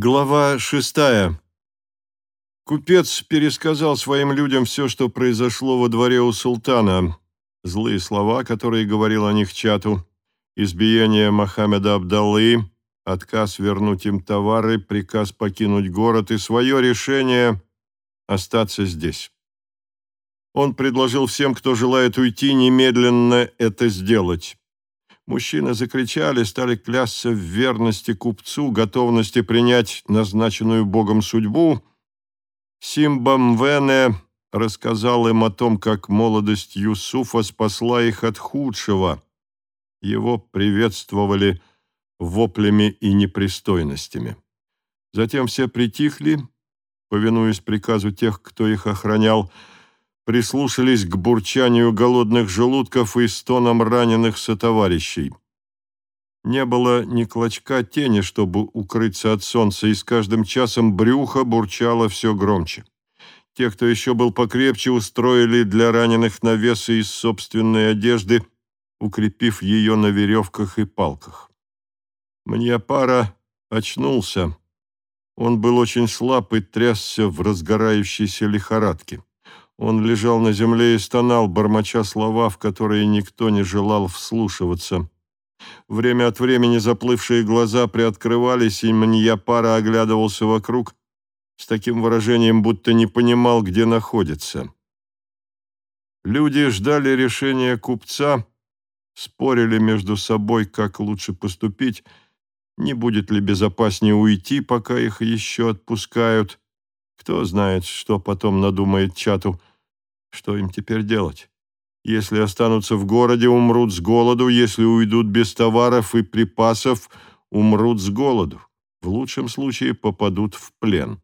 Глава шестая. Купец пересказал своим людям все, что произошло во дворе у султана. Злые слова, которые говорил о них чату, избиение Мохаммеда Абдаллы, отказ вернуть им товары, приказ покинуть город и свое решение остаться здесь. Он предложил всем, кто желает уйти, немедленно это сделать. Мужчины закричали, стали клясться в верности купцу, готовности принять назначенную Богом судьбу. Симбамвене рассказал им о том, как молодость Юсуфа спасла их от худшего. Его приветствовали воплями и непристойностями. Затем все притихли, повинуясь приказу тех, кто их охранял, прислушались к бурчанию голодных желудков и стонам раненых сотоварищей. Не было ни клочка тени, чтобы укрыться от солнца, и с каждым часом брюхо бурчало все громче. Те, кто еще был покрепче, устроили для раненых навесы из собственной одежды, укрепив ее на веревках и палках. Мне пара очнулся. Он был очень слаб и трясся в разгорающейся лихорадке. Он лежал на земле и стонал, бормоча слова, в которые никто не желал вслушиваться. Время от времени заплывшие глаза приоткрывались, и Маньяпара оглядывался вокруг с таким выражением, будто не понимал, где находится. Люди ждали решения купца, спорили между собой, как лучше поступить, не будет ли безопаснее уйти, пока их еще отпускают. Кто знает, что потом надумает чату. Что им теперь делать? Если останутся в городе, умрут с голоду, если уйдут без товаров и припасов, умрут с голоду. В лучшем случае попадут в плен.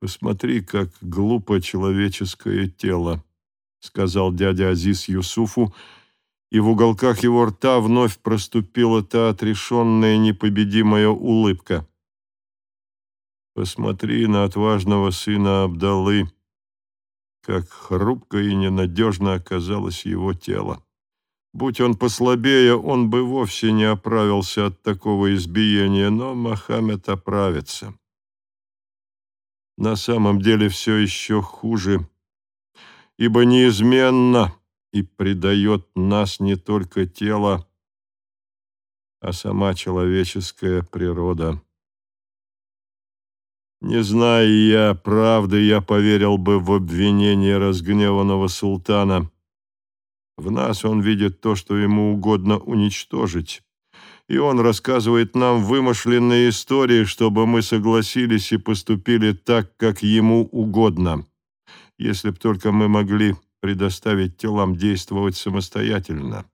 «Посмотри, как глупо человеческое тело», — сказал дядя Азиз Юсуфу, и в уголках его рта вновь проступила та отрешенная непобедимая улыбка. «Посмотри на отважного сына Абдалы как хрупко и ненадежно оказалось его тело. Будь он послабее, он бы вовсе не оправился от такого избиения, но Мохаммед оправится. На самом деле все еще хуже, ибо неизменно и предает нас не только тело, а сама человеческая природа. Не зная я правды, я поверил бы в обвинение разгневанного султана. В нас он видит то, что ему угодно уничтожить. И он рассказывает нам вымышленные истории, чтобы мы согласились и поступили так, как ему угодно. Если б только мы могли предоставить телам действовать самостоятельно,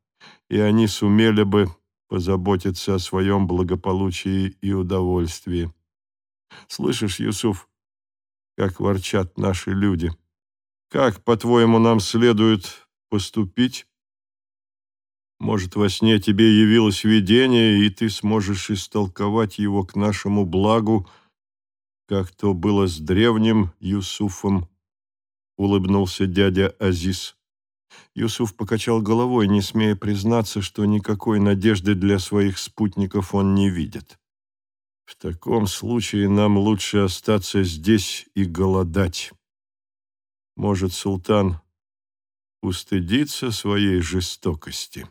и они сумели бы позаботиться о своем благополучии и удовольствии. Слышишь, Юсуф, как ворчат наши люди? Как, по-твоему, нам следует поступить? Может, во сне тебе явилось видение, и ты сможешь истолковать его к нашему благу, как то было с древним Юсуфом, — улыбнулся дядя Азиз. Юсуф покачал головой, не смея признаться, что никакой надежды для своих спутников он не видит. В таком случае нам лучше остаться здесь и голодать. Может, султан устыдится своей жестокости?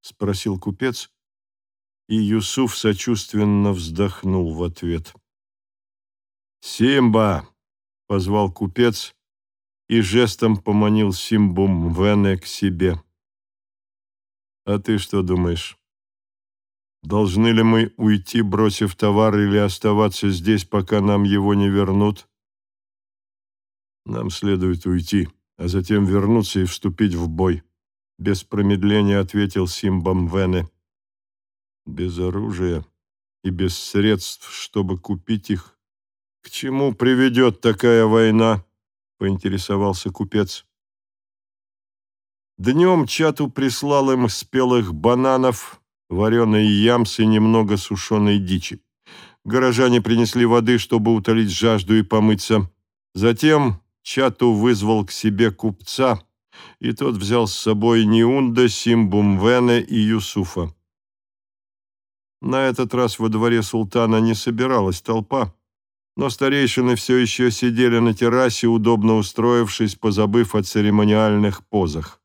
Спросил купец, и Юсуф сочувственно вздохнул в ответ. «Симба!» — позвал купец и жестом поманил Симбу Мвене к себе. «А ты что думаешь?» Должны ли мы уйти, бросив товар, или оставаться здесь, пока нам его не вернут? Нам следует уйти, а затем вернуться и вступить в бой. Без промедления ответил Симбам Вене. Без оружия и без средств, чтобы купить их. К чему приведет такая война? Поинтересовался купец. Днем Чату прислал им спелых бананов, вареные ямсы и немного сушеной дичи. Горожане принесли воды, чтобы утолить жажду и помыться. Затем Чату вызвал к себе купца, и тот взял с собой Ниунда, Симбумвена и Юсуфа. На этот раз во дворе султана не собиралась толпа, но старейшины все еще сидели на террасе, удобно устроившись, позабыв о церемониальных позах.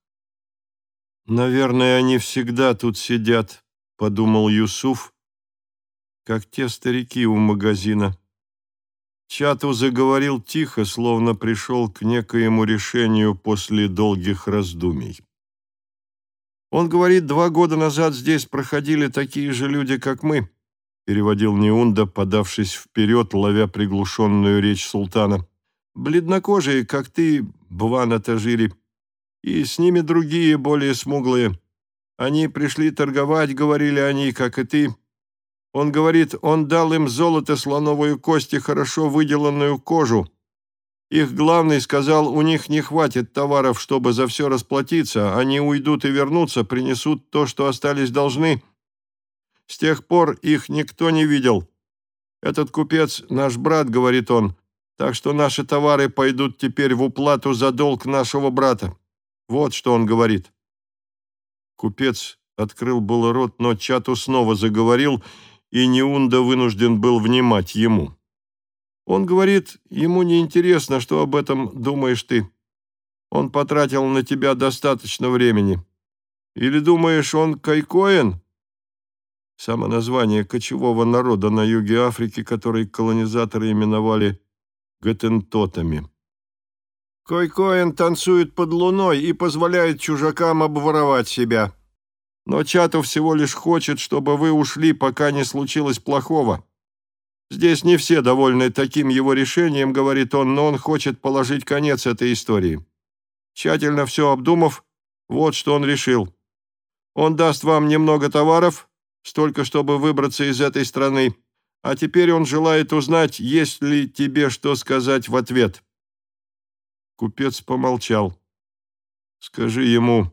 «Наверное, они всегда тут сидят», — подумал Юсуф, как те старики у магазина. Чату заговорил тихо, словно пришел к некоему решению после долгих раздумий. Он говорит, два года назад здесь проходили такие же люди, как мы, переводил Неунда, подавшись вперед, ловя приглушенную речь султана. Бледнокожие, как ты, Бвана Тажири, и с ними другие, более смуглые. Они пришли торговать, говорили они, как и ты. Он говорит, он дал им золото, слоновую кость и хорошо выделанную кожу. Их главный сказал, у них не хватит товаров, чтобы за все расплатиться. Они уйдут и вернутся, принесут то, что остались должны. С тех пор их никто не видел. Этот купец наш брат, говорит он, так что наши товары пойдут теперь в уплату за долг нашего брата. Вот что он говорит. Купец открыл был рот, но Чату снова заговорил, и Неунда вынужден был внимать ему. Он говорит, ему не интересно, что об этом думаешь ты. Он потратил на тебя достаточно времени. Или думаешь, он кайкоин? Само название кочевого народа на юге Африки, который колонизаторы именовали гатентотами. Койкоин танцует под луной и позволяет чужакам обворовать себя. Но Чату всего лишь хочет, чтобы вы ушли, пока не случилось плохого. Здесь не все довольны таким его решением, говорит он, но он хочет положить конец этой истории. Тщательно все обдумав, вот что он решил. Он даст вам немного товаров, столько, чтобы выбраться из этой страны, а теперь он желает узнать, есть ли тебе что сказать в ответ. Купец помолчал. Скажи ему,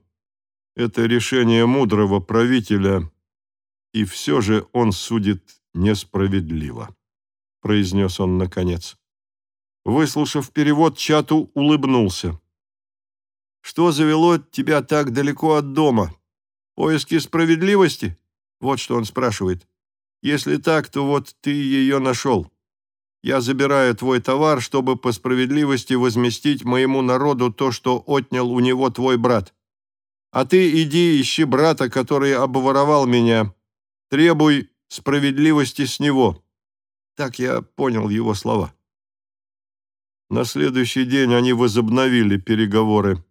это решение мудрого правителя, и все же он судит несправедливо произнес он наконец. Выслушав перевод, Чату улыбнулся. «Что завело тебя так далеко от дома? Поиски справедливости?» Вот что он спрашивает. «Если так, то вот ты ее нашел. Я забираю твой товар, чтобы по справедливости возместить моему народу то, что отнял у него твой брат. А ты иди ищи брата, который обворовал меня. Требуй справедливости с него». Так я понял его слова. На следующий день они возобновили переговоры.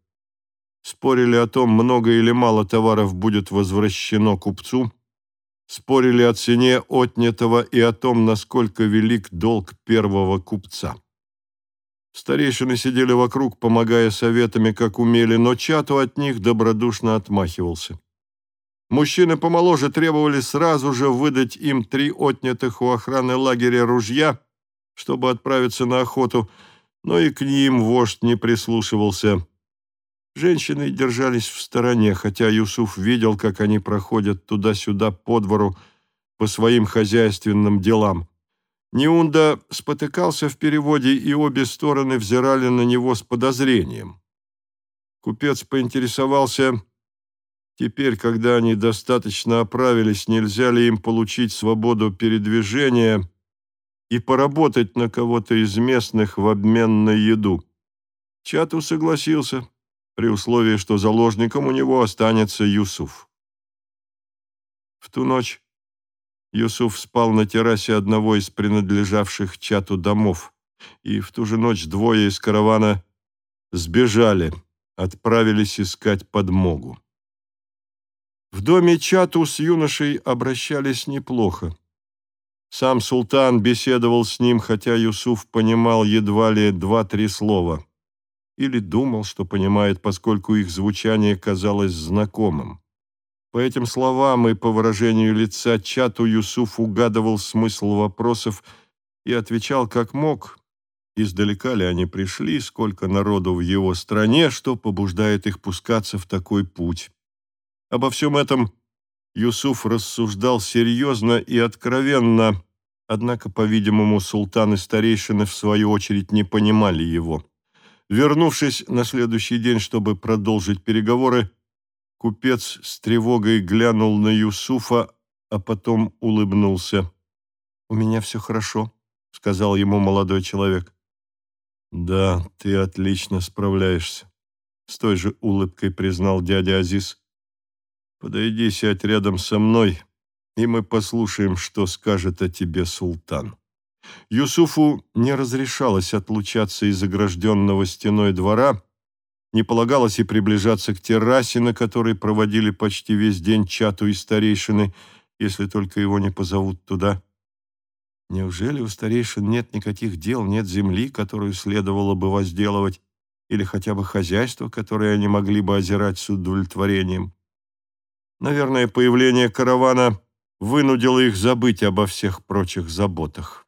Спорили о том, много или мало товаров будет возвращено купцу, спорили о цене отнятого и о том, насколько велик долг первого купца. Старейшины сидели вокруг, помогая советами, как умели, но чату от них добродушно отмахивался. Мужчины помоложе требовали сразу же выдать им три отнятых у охраны лагеря ружья, чтобы отправиться на охоту, но и к ним вождь не прислушивался. Женщины держались в стороне, хотя Юсуф видел, как они проходят туда-сюда по двору по своим хозяйственным делам. Неунда спотыкался в переводе, и обе стороны взирали на него с подозрением. Купец поинтересовался, Теперь, когда они достаточно оправились, нельзя ли им получить свободу передвижения и поработать на кого-то из местных в обмен на еду? Чату согласился, при условии, что заложником у него останется Юсуф. В ту ночь Юсуф спал на террасе одного из принадлежавших Чату домов, и в ту же ночь двое из каравана сбежали, отправились искать подмогу. В доме Чату с юношей обращались неплохо. Сам султан беседовал с ним, хотя Юсуф понимал едва ли два-три слова. Или думал, что понимает, поскольку их звучание казалось знакомым. По этим словам и по выражению лица Чату Юсуф угадывал смысл вопросов и отвечал как мог. Издалека ли они пришли, сколько народу в его стране, что побуждает их пускаться в такой путь. Обо всем этом Юсуф рассуждал серьезно и откровенно, однако, по-видимому, султан и старейшины, в свою очередь, не понимали его. Вернувшись на следующий день, чтобы продолжить переговоры, купец с тревогой глянул на Юсуфа, а потом улыбнулся. «У меня все хорошо», — сказал ему молодой человек. «Да, ты отлично справляешься», — с той же улыбкой признал дядя Азиз. «Подойди, сядь рядом со мной, и мы послушаем, что скажет о тебе султан». Юсуфу не разрешалось отлучаться из огражденного стеной двора, не полагалось и приближаться к террасе, на которой проводили почти весь день чату и старейшины, если только его не позовут туда. Неужели у старейшин нет никаких дел, нет земли, которую следовало бы возделывать, или хотя бы хозяйства, которое они могли бы озирать с удовлетворением? Наверное, появление каравана вынудило их забыть обо всех прочих заботах.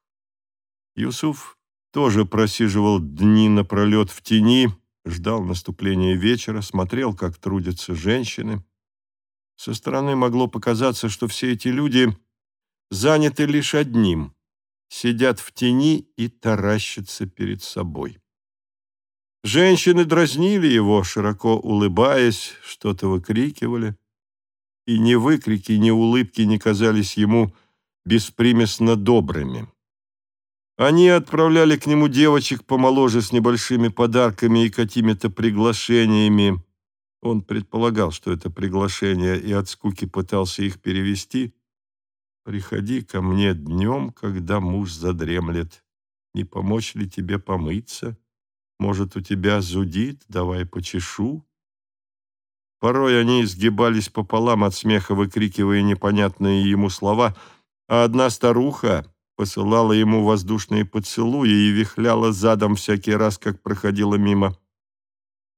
Юсуф тоже просиживал дни напролет в тени, ждал наступления вечера, смотрел, как трудятся женщины. Со стороны могло показаться, что все эти люди заняты лишь одним — сидят в тени и таращатся перед собой. Женщины дразнили его, широко улыбаясь, что-то выкрикивали, и ни выкрики, ни улыбки не казались ему беспримесно добрыми. Они отправляли к нему девочек помоложе с небольшими подарками и какими-то приглашениями. Он предполагал, что это приглашение, и от скуки пытался их перевести. «Приходи ко мне днем, когда муж задремлет. Не помочь ли тебе помыться? Может, у тебя зудит? Давай почешу». Порой они изгибались пополам от смеха, выкрикивая непонятные ему слова, а одна старуха посылала ему воздушные поцелуи и вихляла задом всякий раз, как проходила мимо.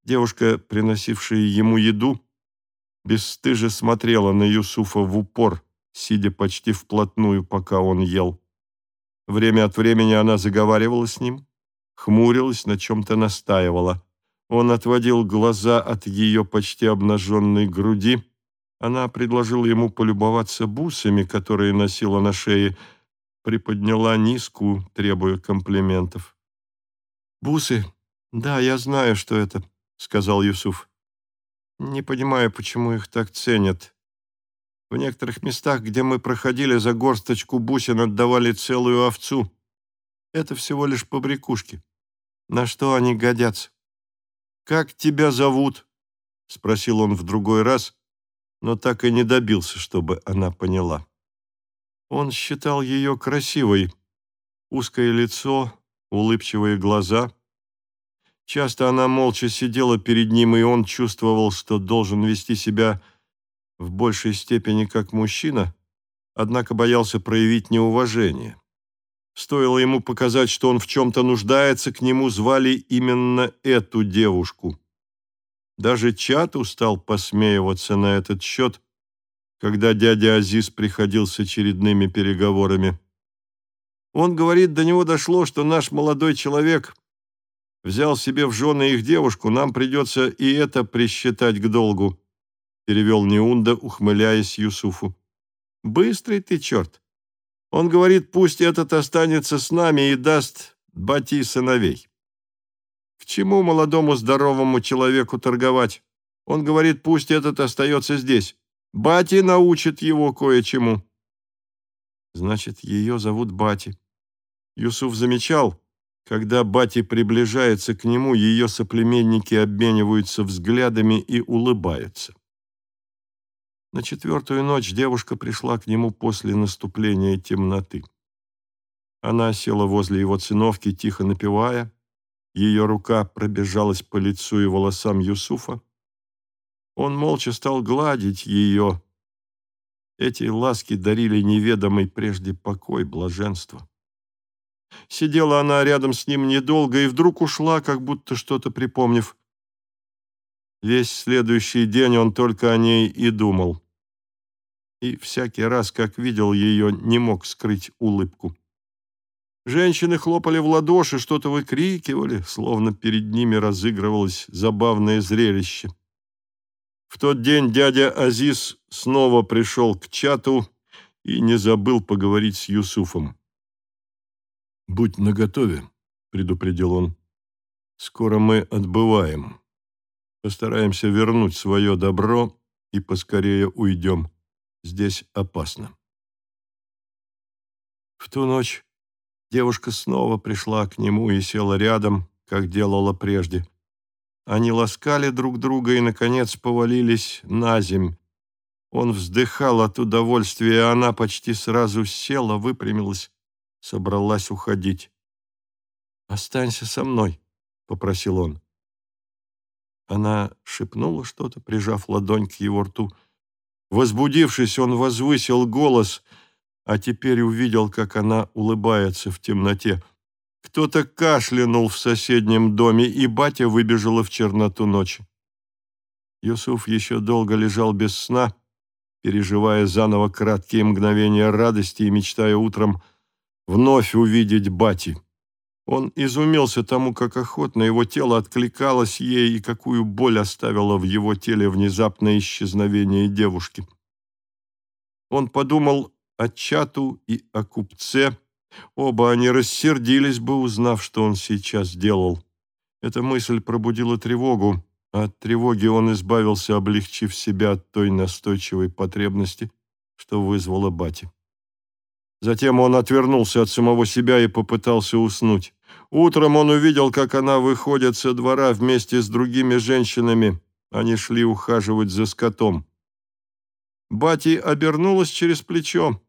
Девушка, приносившая ему еду, бесстыже смотрела на Юсуфа в упор, сидя почти вплотную, пока он ел. Время от времени она заговаривала с ним, хмурилась, на чем-то настаивала. Он отводил глаза от ее почти обнаженной груди. Она предложила ему полюбоваться бусами, которые носила на шее, приподняла низку, требуя комплиментов. «Бусы? Да, я знаю, что это», — сказал Юсуф. «Не понимаю, почему их так ценят. В некоторых местах, где мы проходили за горсточку бусин, отдавали целую овцу. Это всего лишь побрякушки. На что они годятся?» «Как тебя зовут?» — спросил он в другой раз, но так и не добился, чтобы она поняла. Он считал ее красивой. Узкое лицо, улыбчивые глаза. Часто она молча сидела перед ним, и он чувствовал, что должен вести себя в большей степени как мужчина, однако боялся проявить неуважение. Стоило ему показать, что он в чем-то нуждается, к нему звали именно эту девушку. Даже Чату стал посмеиваться на этот счет, когда дядя Азиз приходил с очередными переговорами. Он говорит, до него дошло, что наш молодой человек взял себе в жены их девушку, нам придется и это присчитать к долгу, перевел Неунда, ухмыляясь Юсуфу. Быстрый ты черт. Он говорит, пусть этот останется с нами и даст бати сыновей. К чему молодому здоровому человеку торговать? Он говорит, пусть этот остается здесь. Бати научит его кое-чему. Значит, ее зовут Бати. Юсуф замечал, когда Бати приближается к нему, ее соплеменники обмениваются взглядами и улыбаются. На четвертую ночь девушка пришла к нему после наступления темноты. Она села возле его циновки, тихо напевая. Ее рука пробежалась по лицу и волосам Юсуфа. Он молча стал гладить ее. Эти ласки дарили неведомый прежде покой, блаженство. Сидела она рядом с ним недолго и вдруг ушла, как будто что-то припомнив. Весь следующий день он только о ней и думал. И всякий раз, как видел ее, не мог скрыть улыбку. Женщины хлопали в ладоши, что-то выкрикивали, словно перед ними разыгрывалось забавное зрелище. В тот день дядя Азиз снова пришел к чату и не забыл поговорить с Юсуфом. «Будь наготове», — предупредил он. «Скоро мы отбываем. Постараемся вернуть свое добро и поскорее уйдем. Здесь опасно». В ту ночь девушка снова пришла к нему и села рядом, как делала прежде. Они ласкали друг друга и, наконец, повалились на земь. Он вздыхал от удовольствия, и она почти сразу села, выпрямилась, собралась уходить. «Останься со мной», — попросил он. Она шепнула что-то, прижав ладонь к его рту. Возбудившись, он возвысил голос, а теперь увидел, как она улыбается в темноте. Кто-то кашлянул в соседнем доме, и батя выбежала в черноту ночи. Юсуф еще долго лежал без сна, переживая заново краткие мгновения радости и мечтая утром вновь увидеть бати. Он изумился тому, как охотно его тело откликалось ей и какую боль оставило в его теле внезапное исчезновение девушки. Он подумал о чату и о купце. Оба они рассердились бы, узнав, что он сейчас сделал. Эта мысль пробудила тревогу. От тревоги он избавился, облегчив себя от той настойчивой потребности, что вызвала Бати. Затем он отвернулся от самого себя и попытался уснуть. Утром он увидел, как она выходит со двора вместе с другими женщинами. Они шли ухаживать за скотом. Бати обернулась через плечо,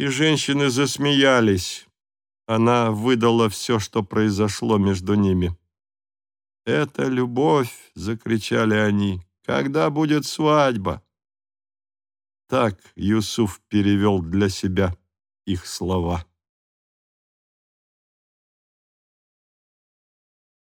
и женщины засмеялись. Она выдала все, что произошло между ними. «Это любовь!» — закричали они. «Когда будет свадьба?» Так Юсуф перевел для себя их слова.